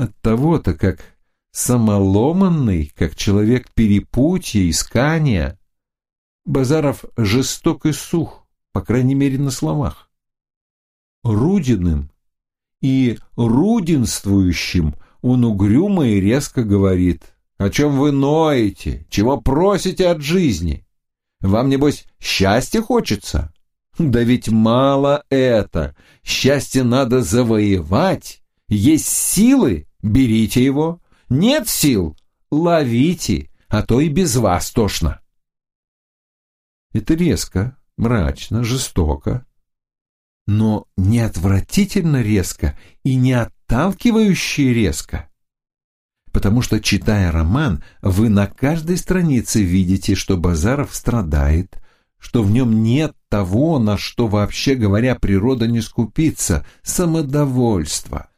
от того-то, как самоломанный, как человек перепутья, искания. Базаров жесток и сух, по крайней мере, на словах. Рудиным и рудинствующим он угрюмо и резко говорит, «О чем вы ноете? Чего просите от жизни? Вам, небось, счастье хочется?» Да ведь мало это. Счастье надо завоевать. Есть силы, берите его. Нет сил, ловите, а то и без вас тошно. Это резко, мрачно, жестоко, но не отвратительно резко и не отталкивающе резко. Потому что, читая роман, вы на каждой странице видите, что Базаров страдает, что в нем нет того, на что, вообще говоря, природа не скупится, самодовольство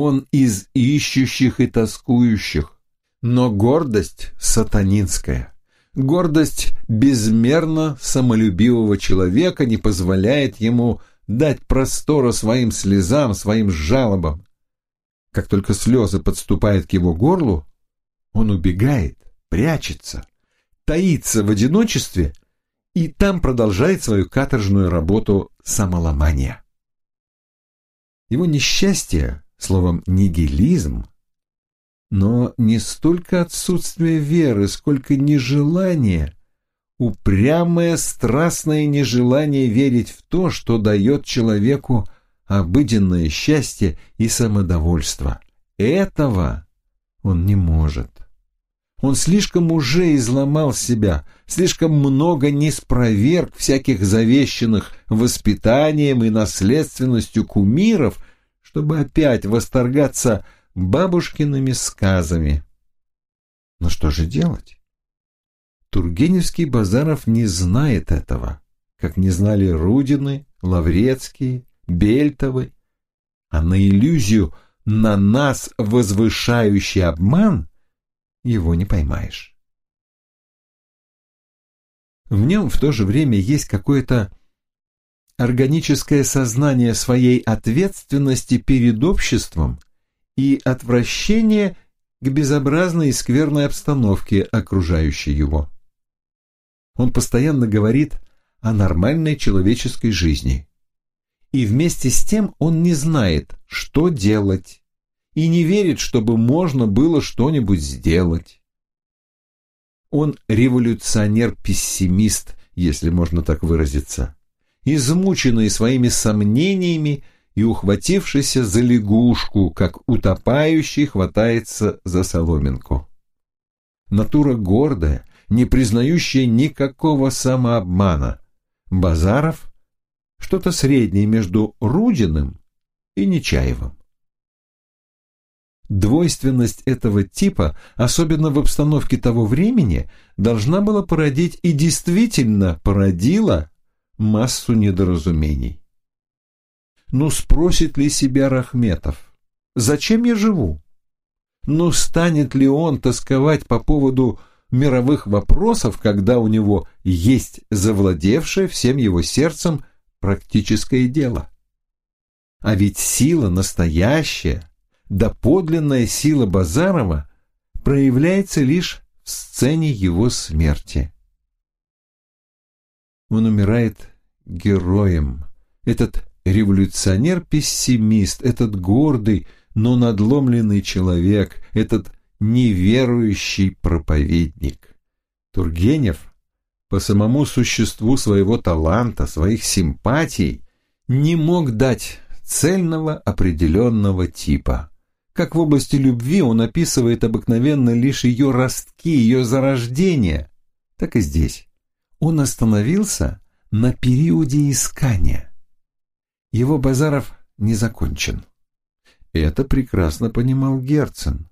он из ищущих и тоскующих, но гордость сатанинская. Гордость безмерно самолюбивого человека не позволяет ему дать простора своим слезам, своим жалобам. Как только слезы подступают к его горлу, он убегает, прячется, таится в одиночестве и там продолжает свою каторжную работу самоломания. Его несчастье словом «нигилизм», но не столько отсутствие веры, сколько нежелание, упрямое страстное нежелание верить в то, что дает человеку обыденное счастье и самодовольство. Этого он не может. Он слишком уже изломал себя, слишком много не спроверг всяких завещанных воспитанием и наследственностью кумиров, чтобы опять восторгаться бабушкиными сказами. Но что же делать? Тургеневский Базаров не знает этого, как не знали Рудины, Лаврецкие, Бельтовы. А на иллюзию, на нас возвышающий обман, его не поймаешь. В нем в то же время есть какое-то органическое сознание своей ответственности перед обществом и отвращение к безобразной и скверной обстановке, окружающей его. Он постоянно говорит о нормальной человеческой жизни. И вместе с тем он не знает, что делать, и не верит, чтобы можно было что-нибудь сделать. Он революционер-пессимист, если можно так выразиться измученный своими сомнениями и ухватившийся за лягушку, как утопающий хватается за соломинку. Натура гордая, не признающая никакого самообмана. Базаров — что-то среднее между Рудиным и Нечаевым. Двойственность этого типа, особенно в обстановке того времени, должна была породить и действительно породила массу недоразумений. Ну, спросит ли себя Рахметов, зачем я живу? Ну, станет ли он тосковать по поводу мировых вопросов, когда у него есть завладевшее всем его сердцем практическое дело? А ведь сила настоящая, доподлинная сила Базарова проявляется лишь в сцене его смерти. Он умирает героем. Этот революционер-пессимист, этот гордый, но надломленный человек, этот неверующий проповедник. Тургенев по самому существу своего таланта, своих симпатий, не мог дать цельного определенного типа. Как в области любви он описывает обыкновенно лишь ее ростки, ее зарождение, так и здесь он остановился на периоде искания. Его Базаров не закончен. Это прекрасно понимал Герцен.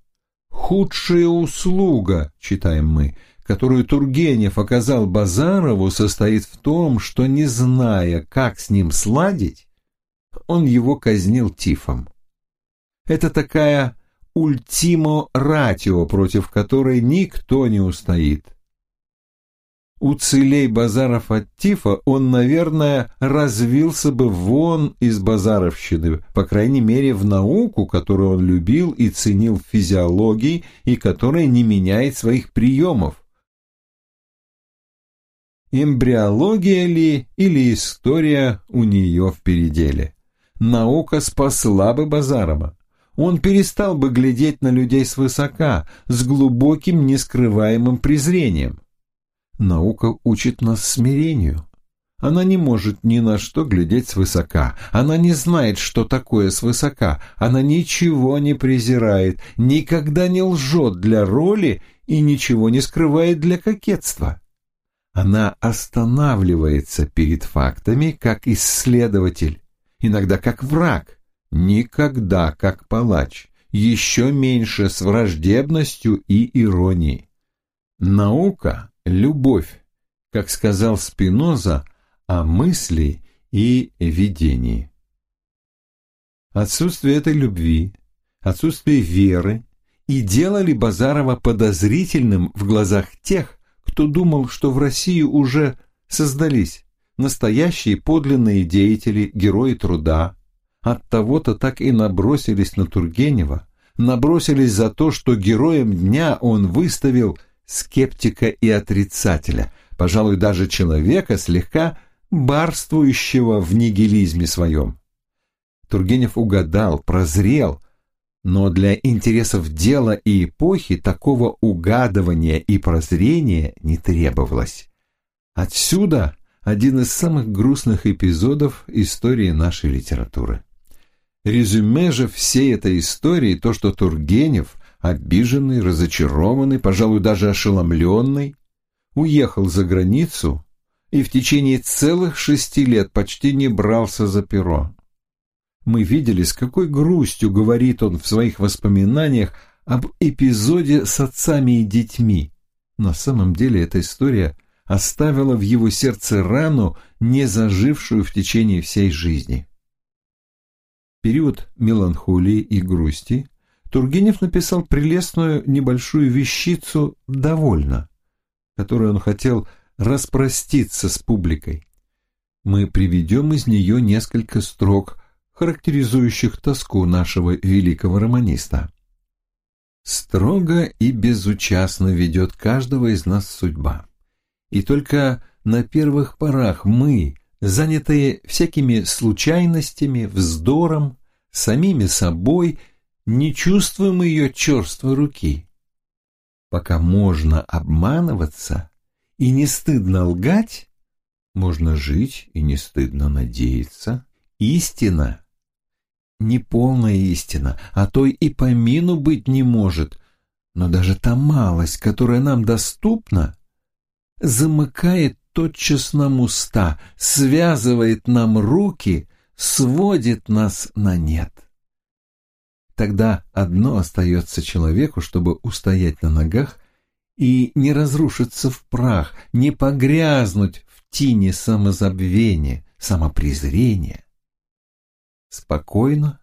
«Худшая услуга», — читаем мы, — «которую Тургенев оказал Базарову, состоит в том, что, не зная, как с ним сладить, он его казнил тифом. Это такая ультимо ратио, против которой никто не устоит уцелей базаров от тифа, он, наверное, развился бы вон из базаровщины, по крайней мере, в науку, которую он любил и ценил в физиологии и которая не меняет своих приемов. Эмбриология ли или история у нее в переделе? Наука спасла бы Базарова он перестал бы глядеть на людей свысока, с глубоким нескрываемым презрением. Наука учит нас смирению. Она не может ни на что глядеть свысока. Она не знает, что такое свысока. Она ничего не презирает, никогда не лжет для роли и ничего не скрывает для кокетства. Она останавливается перед фактами как исследователь, иногда как враг, никогда как палач, еще меньше с враждебностью и иронией. Наука любовь, как сказал Спиноза, о мысли и видении. Отсутствие этой любви, отсутствие веры и делали Базарова подозрительным в глазах тех, кто думал, что в России уже создались настоящие подлинные деятели, герои труда. От того-то так и набросились на Тургенева, набросились за то, что героем дня он выставил – скептика и отрицателя, пожалуй, даже человека, слегка барствующего в нигилизме своем. Тургенев угадал, прозрел, но для интересов дела и эпохи такого угадывания и прозрения не требовалось. Отсюда один из самых грустных эпизодов истории нашей литературы. Резюме же всей этой истории то, что Тургенев – обиженный, разочарованный, пожалуй, даже ошеломленный, уехал за границу и в течение целых шести лет почти не брался за перо. Мы видели, с какой грустью говорит он в своих воспоминаниях об эпизоде с отцами и детьми. На самом деле эта история оставила в его сердце рану, не зажившую в течение всей жизни. Период меланхолии и грусти Тургенев написал прелестную небольшую вещицу «Довольно», которую он хотел распроститься с публикой. Мы приведем из нее несколько строк, характеризующих тоску нашего великого романиста. Строго и безучастно ведет каждого из нас судьба. И только на первых порах мы, занятые всякими случайностями, вздором, самими собой – не чувствуем ее черствой руки. Пока можно обманываться и не стыдно лгать, можно жить и не стыдно надеяться. Истина — не полная истина, а той и помину быть не может, но даже та малость, которая нам доступна, замыкает тотчас нам уста, связывает нам руки, сводит нас на нет. Тогда одно остается человеку, чтобы устоять на ногах и не разрушиться в прах, не погрязнуть в тине самозабвения, самопрезрения. Спокойно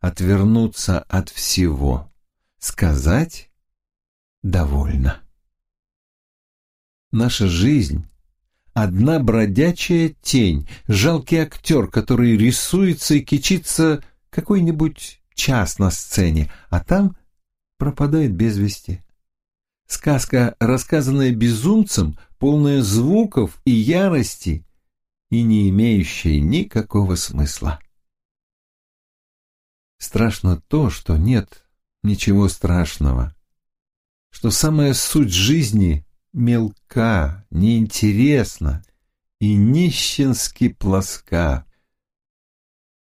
отвернуться от всего, сказать «довольно». Наша жизнь одна бродячая тень, жалкий актер, который рисуется и кичится какой-нибудь час на сцене, а там пропадает без вести. Сказка, рассказанная безумцем, полная звуков и ярости, и не имеющая никакого смысла. Страшно то, что нет ничего страшного, что самая суть жизни мелка, неинтересна и нищенски плоска.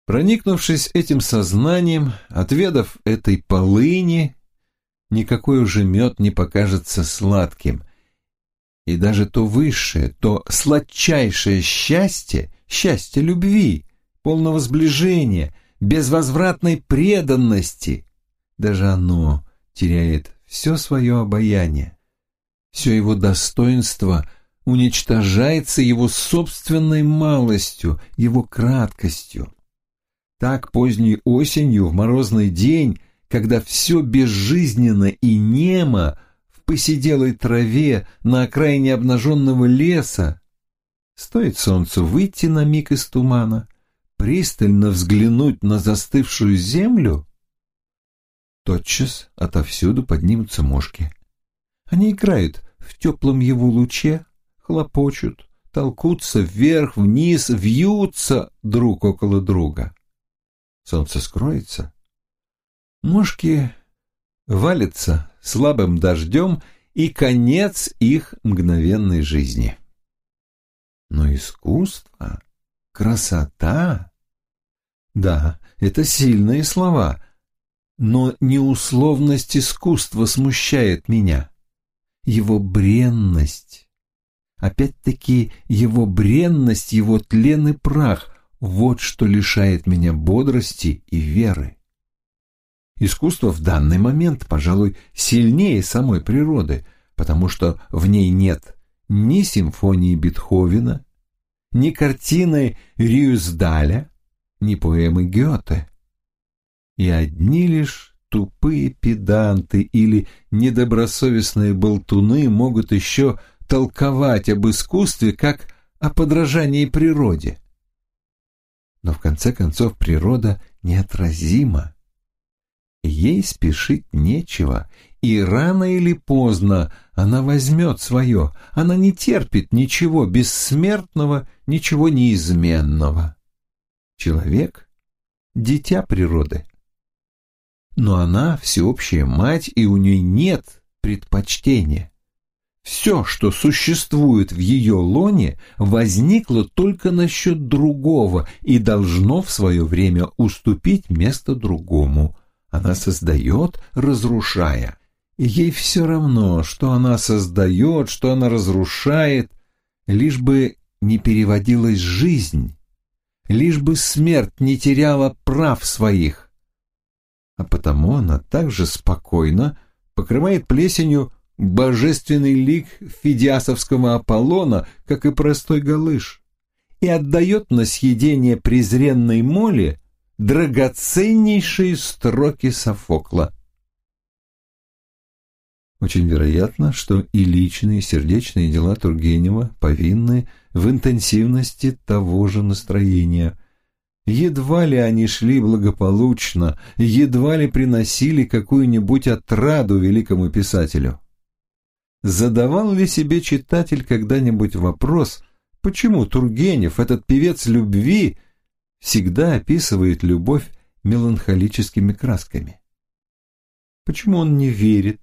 Проникнувшись этим сознанием, отведав этой полыни, никакой уже мед не покажется сладким. И даже то высшее, то сладчайшее счастье, счастье любви, полного сближения, безвозвратной преданности, даже оно теряет все свое обаяние. Все его достоинство уничтожается его собственной малостью, его краткостью. Так поздней осенью, в морозный день, когда все безжизненно и немо, в посиделой траве на окраине обнаженного леса, стоит солнцу выйти на миг из тумана, пристально взглянуть на застывшую землю, тотчас отовсюду поднимутся мошки. Они играют в теплом его луче, хлопочут, толкутся вверх-вниз, вьются друг около друга. Солнце скроется. Мушки валятся слабым дождем, и конец их мгновенной жизни. Но искусство, красота... Да, это сильные слова, но неусловность искусства смущает меня. Его бренность. Опять-таки его бренность, его тлен и прах — вот что лишает меня бодрости и веры. Искусство в данный момент, пожалуй, сильнее самой природы, потому что в ней нет ни симфонии Бетховена, ни картины Рюздаля, ни поэмы Гёте. И одни лишь тупые педанты или недобросовестные болтуны могут еще толковать об искусстве как о подражании природе но в конце концов природа неотразима. Ей спешить нечего, и рано или поздно она возьмет свое, она не терпит ничего бессмертного, ничего неизменного. Человек — дитя природы. Но она всеобщая мать, и у ней нет предпочтения. Все, что существует в ее лоне, возникло только насчет другого и должно в свое время уступить место другому. Она создает, разрушая. И ей все равно, что она создает, что она разрушает, лишь бы не переводилась жизнь, лишь бы смерть не теряла прав своих. А потому она также спокойно покрывает плесенью божественный лик фидиасовского Аполлона, как и простой галыш, и отдает на съедение презренной моли драгоценнейшие строки Софокла. Очень вероятно, что и личные, и сердечные дела Тургенева повинны в интенсивности того же настроения. Едва ли они шли благополучно, едва ли приносили какую-нибудь отраду великому писателю задавал ли себе читатель когда-нибудь вопрос, почему Тургенев, этот певец любви, всегда описывает любовь меланхолическими красками? Почему он не верит?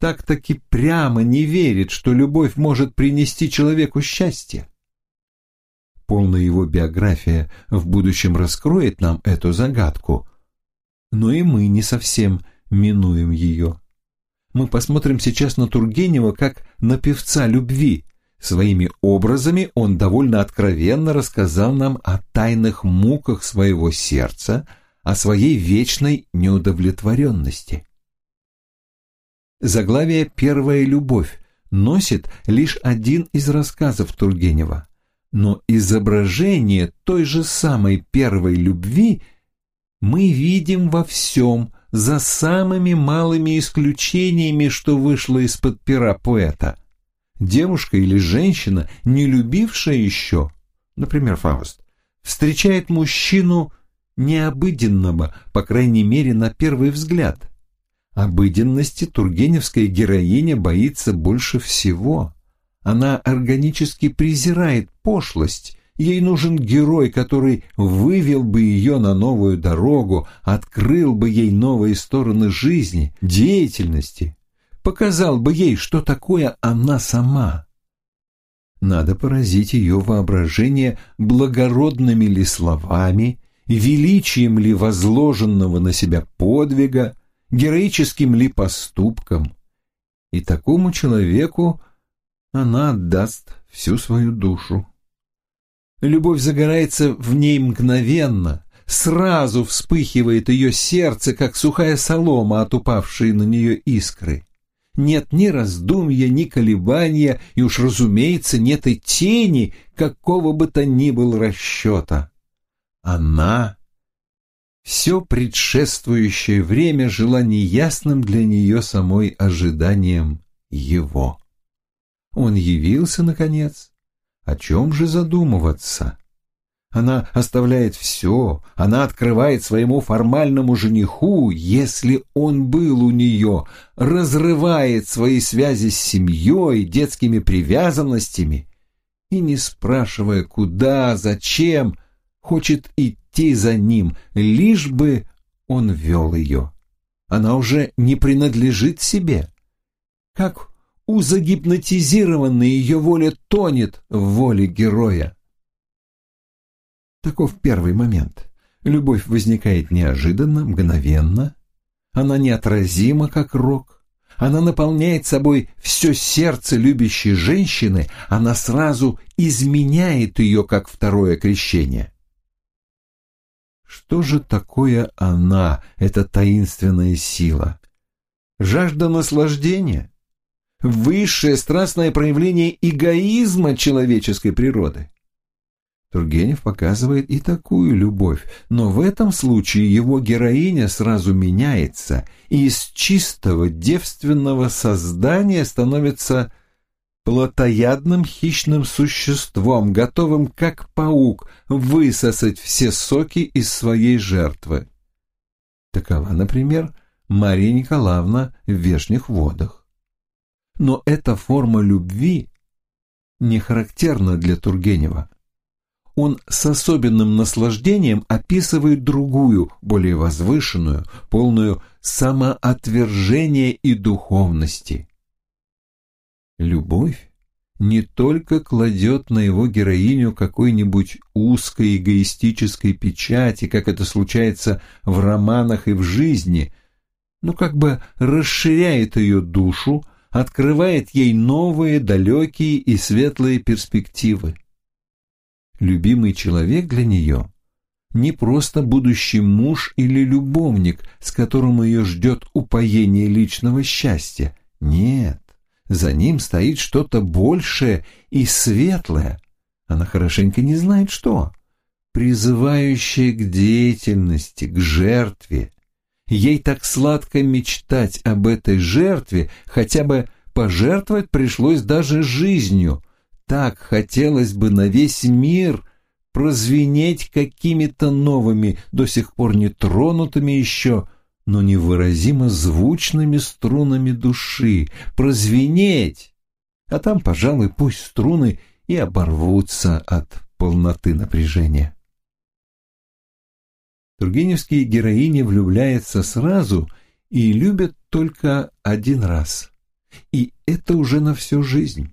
Так-таки прямо не верит, что любовь может принести человеку счастье. Полная его биография в будущем раскроет нам эту загадку, но и мы не совсем минуем ее мы посмотрим сейчас на Тургенева как на певца любви. Своими образами он довольно откровенно рассказал нам о тайных муках своего сердца, о своей вечной неудовлетворенности. Заглавие «Первая любовь» носит лишь один из рассказов Тургенева, но изображение той же самой первой любви мы видим во всем – за самыми малыми исключениями, что вышло из-под пера поэта. Девушка или женщина, не любившая еще, например, Фауст, встречает мужчину необыденного, по крайней мере, на первый взгляд. Обыденности тургеневская героиня боится больше всего. Она органически презирает пошлость Ей нужен герой, который вывел бы ее на новую дорогу, открыл бы ей новые стороны жизни, деятельности, показал бы ей, что такое она сама. Надо поразить ее воображение благородными ли словами, величием ли возложенного на себя подвига, героическим ли поступком. И такому человеку она отдаст всю свою душу. Любовь загорается в ней мгновенно, сразу вспыхивает ее сердце, как сухая солома от упавшей на нее искры. Нет ни раздумья, ни колебания, и уж, разумеется, нет и тени какого бы то ни было расчета. Она все предшествующее время жила неясным для нее самой ожиданием его. Он явился, наконец, о чем же задумываться? Она оставляет все, она открывает своему формальному жениху, если он был у нее, разрывает свои связи с семьей, детскими привязанностями и, не спрашивая куда, зачем, хочет идти за ним, лишь бы он вел ее. Она уже не принадлежит себе. Как узагипнотизированный, ее воля тонет в воле героя. Таков первый момент. Любовь возникает неожиданно, мгновенно. Она неотразима, как рок. Она наполняет собой все сердце любящей женщины, она сразу изменяет ее, как второе крещение. Что же такое она, эта таинственная сила? Жажда наслаждения? высшее страстное проявление эгоизма человеческой природы. Тургенев показывает и такую любовь, но в этом случае его героиня сразу меняется и из чистого девственного создания становится плотоядным хищным существом, готовым, как паук, высосать все соки из своей жертвы. Такова, например, Мария Николаевна в Вешних водах но эта форма любви не характерна для Тургенева. Он с особенным наслаждением описывает другую, более возвышенную, полную самоотвержения и духовности. Любовь не только кладет на его героиню какой-нибудь узкой эгоистической печати, как это случается в романах и в жизни, но как бы расширяет ее душу, открывает ей новые, далекие и светлые перспективы. Любимый человек для нее не просто будущий муж или любовник, с которым ее ждет упоение личного счастья. Нет, за ним стоит что-то большее и светлое. Она хорошенько не знает что, призывающее к деятельности, к жертве, Ей так сладко мечтать об этой жертве, хотя бы пожертвовать пришлось даже жизнью. Так хотелось бы на весь мир прозвенеть какими-то новыми, до сих пор не тронутыми еще, но невыразимо звучными струнами души, прозвенеть. А там, пожалуй, пусть струны и оборвутся от полноты напряжения тургеневские героини влюбляются сразу и любят только один раз. И это уже на всю жизнь.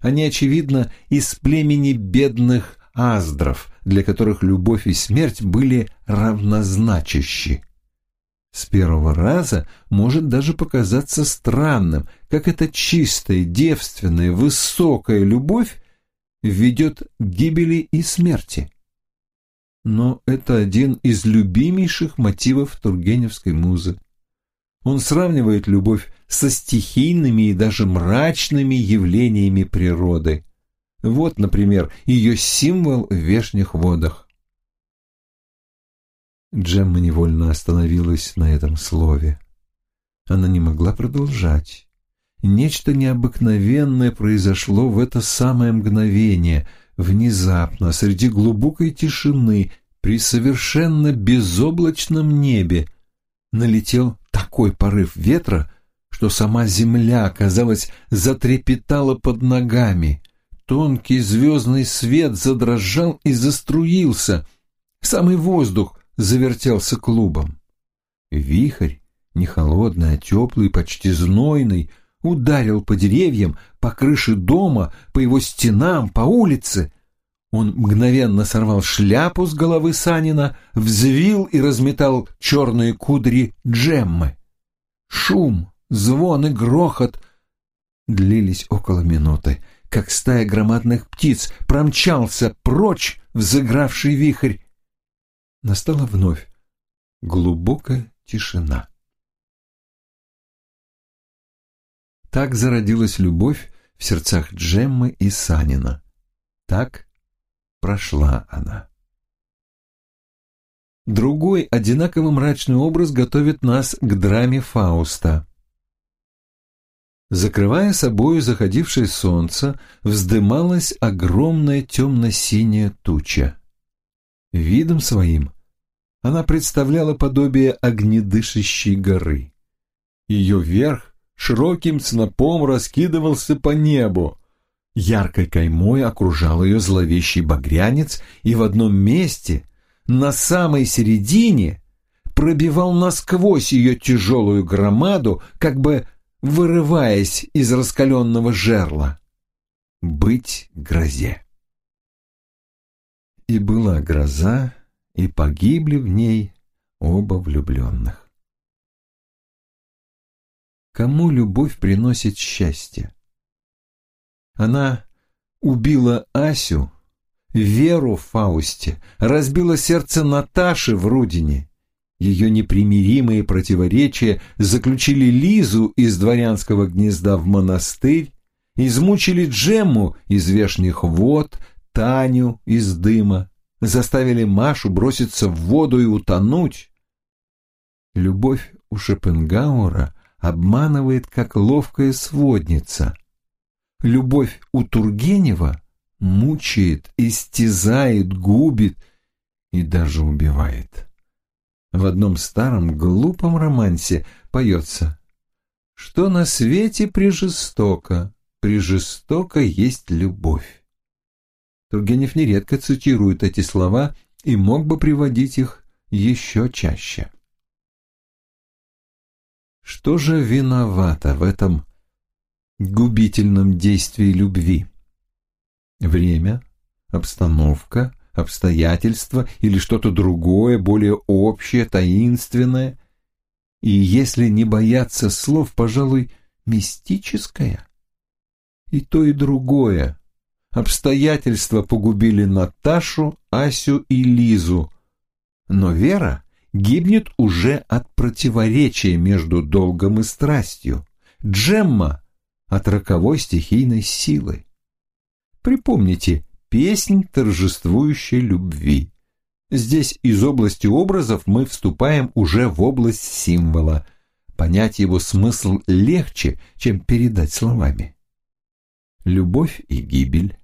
Они, очевидно, из племени бедных аздров, для которых любовь и смерть были равнозначащи. С первого раза может даже показаться странным, как эта чистая, девственная, высокая любовь ведет к гибели и смерти но это один из любимейших мотивов Тургеневской музы. Он сравнивает любовь со стихийными и даже мрачными явлениями природы. Вот, например, ее символ в вешних водах. Джемма невольно остановилась на этом слове. Она не могла продолжать. Нечто необыкновенное произошло в это самое мгновение — внезапно, среди глубокой тишины, при совершенно безоблачном небе, налетел такой порыв ветра, что сама земля, казалось, затрепетала под ногами. Тонкий звездный свет задрожал и заструился. Самый воздух завертелся клубом. Вихрь, не холодный, а теплый, почти знойный, ударил по деревьям, по крыше дома, по его стенам, по улице. Он мгновенно сорвал шляпу с головы Санина, взвил и разметал черные кудри джеммы. Шум, звон и грохот длились около минуты, как стая громадных птиц промчался прочь в вихрь. Настала вновь глубокая тишина. Так зародилась любовь в сердцах Джеммы и Санина. Так прошла она. Другой одинаково мрачный образ готовит нас к драме Фауста. Закрывая собою заходившее солнце, вздымалась огромная темно-синяя туча. Видом своим она представляла подобие огнедышащей горы. Ее верх широким снопом раскидывался по небу. Яркой каймой окружал ее зловещий багрянец, и в одном месте, на самой середине, пробивал насквозь ее тяжелую громаду, как бы вырываясь из раскаленного жерла. Быть грозе. И была гроза, и погибли в ней оба влюбленных кому любовь приносит счастье. Она убила Асю, веру в Фаусте, разбила сердце Наташи в Рудине. Ее непримиримые противоречия заключили Лизу из дворянского гнезда в монастырь, измучили Джемму из вешних вод, Таню из дыма, заставили Машу броситься в воду и утонуть. Любовь у Шопенгаура обманывает как ловкая сводница. Любовь у Тургенева мучает, истязает, губит и даже убивает. В одном старом глупом романсе поется «Что на свете прижестоко, прижестоко есть любовь». Тургенев нередко цитирует эти слова и мог бы приводить их еще чаще. Что же виновато в этом губительном действии любви? Время, обстановка, обстоятельства или что-то другое, более общее, таинственное? И если не бояться слов, пожалуй, мистическое? И то, и другое. Обстоятельства погубили Наташу, Асю и Лизу. Но Вера гибнет уже от противоречия между долгом и страстью, Джемма — от роковой стихийной силы. Припомните песнь торжествующей любви. Здесь из области образов мы вступаем уже в область символа. Понять его смысл легче, чем передать словами. Любовь и гибель,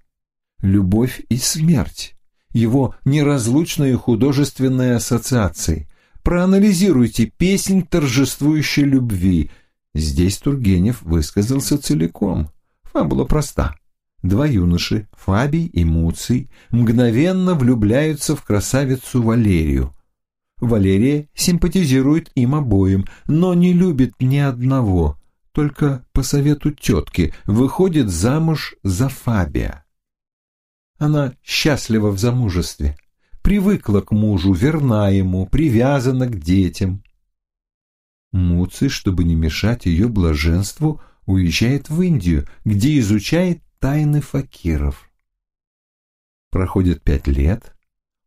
любовь и смерть — его неразлучные художественные ассоциации — проанализируйте песнь торжествующей любви. Здесь Тургенев высказался целиком. Фабула проста. Два юноши, Фабий и Муций, мгновенно влюбляются в красавицу Валерию. Валерия симпатизирует им обоим, но не любит ни одного, только по совету тетки выходит замуж за Фабия. Она счастлива в замужестве привыкла к мужу, верна ему, привязана к детям. Муций, чтобы не мешать ее блаженству, уезжает в Индию, где изучает тайны факиров. Проходит пять лет,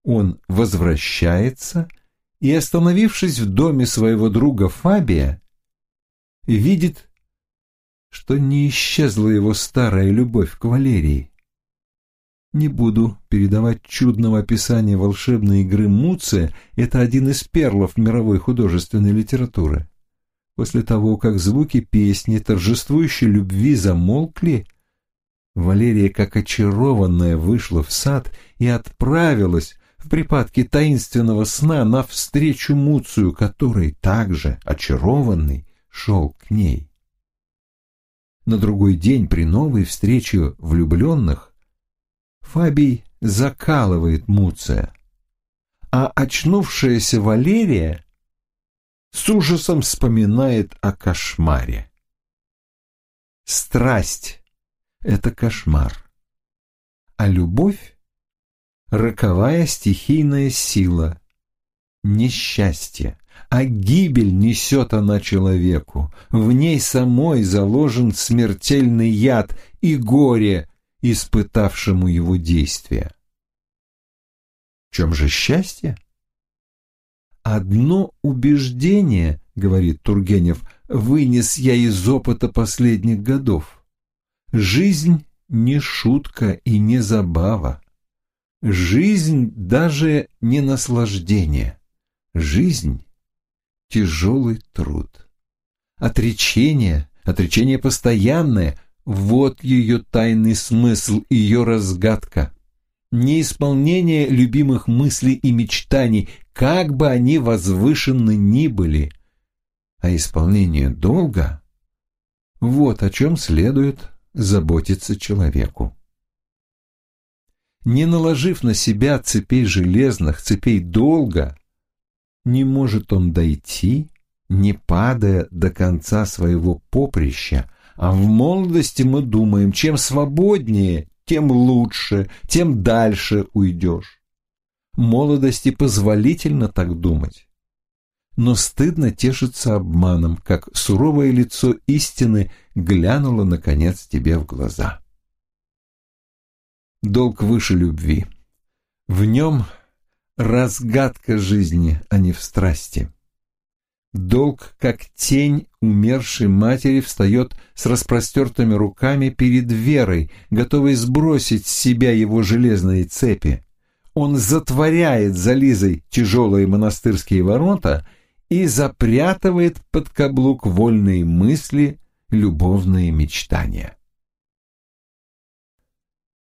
он возвращается и, остановившись в доме своего друга Фабия, видит, что не исчезла его старая любовь к Валерии. Не буду передавать чудного описания волшебной игры Муция, это один из перлов мировой художественной литературы. После того, как звуки песни торжествующей любви замолкли, Валерия, как очарованная, вышла в сад и отправилась в припадке таинственного сна навстречу Муцию, который также, очарованный, шел к ней. На другой день при новой встрече влюбленных Фабий закалывает Муция, а очнувшаяся Валерия с ужасом вспоминает о кошмаре. Страсть — это кошмар, а любовь — роковая стихийная сила, несчастье а гибель несет она человеку. В ней самой заложен смертельный яд и горе испытавшему его действия. В чем же счастье? Одно убеждение, говорит Тургенев, вынес я из опыта последних годов. Жизнь не шутка и не забава. Жизнь даже не наслаждение. Жизнь – тяжелый труд. Отречение, отречение постоянное, вот ее тайный смысл, ее разгадка. Неисполнение любимых мыслей и мечтаний, как бы они возвышены ни были. А исполнение долга — вот о чем следует заботиться человеку. Не наложив на себя цепей железных, цепей долга, не может он дойти, не падая до конца своего поприща, а в молодости мы думаем, чем свободнее, тем лучше, тем дальше уйдешь. Молодости позволительно так думать. Но стыдно тешиться обманом, как суровое лицо истины глянуло, наконец, тебе в глаза. Долг выше любви. В нем разгадка жизни, а не в страсти. Долг, как тень умершей матери, встает с распростертыми руками перед верой, готовой сбросить с себя его железные цепи. Он затворяет за Лизой тяжелые монастырские ворота и запрятывает под каблук вольные мысли, любовные мечтания.